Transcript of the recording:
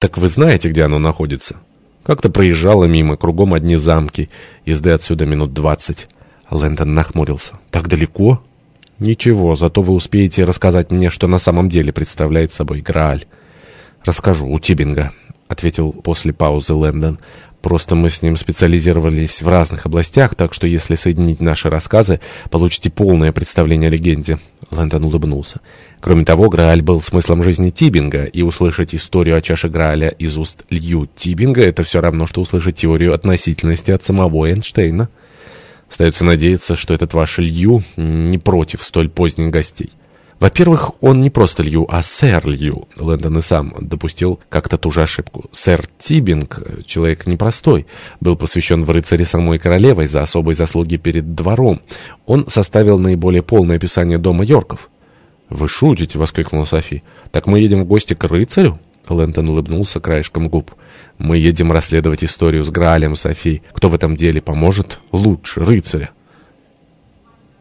«Так вы знаете, где оно находится?» «Как-то проезжала мимо, кругом одни замки. Езды отсюда минут двадцать». Лэндон нахмурился. «Так далеко?» «Ничего, зато вы успеете рассказать мне, что на самом деле представляет собой Грааль». «Расскажу, у Тибинга», — ответил после паузы Лэндон. «Просто мы с ним специализировались в разных областях, так что если соединить наши рассказы, получите полное представление о легенде». Лэндон улыбнулся. Кроме того, Грааль был смыслом жизни Тибинга, и услышать историю о чаше Грааля из уст Лью Тибинга — это все равно, что услышать теорию относительности от самого Эйнштейна. Остается надеяться, что этот ваш Лью не против столь поздних гостей. Во-первых, он не просто Лью, а сэр Лью. Лэндон и сам допустил как-то ту же ошибку. Сэр Тибинг, человек непростой, был посвящен в рыцаре самой королевой за особые заслуги перед двором. Он составил наиболее полное описание дома Йорков. «Вы шутите?» — воскликнула Софи. «Так мы едем в гости к рыцарю?» Лэнтон улыбнулся краешком губ. «Мы едем расследовать историю с Граалем, Софи. Кто в этом деле поможет? Лучше рыцаря».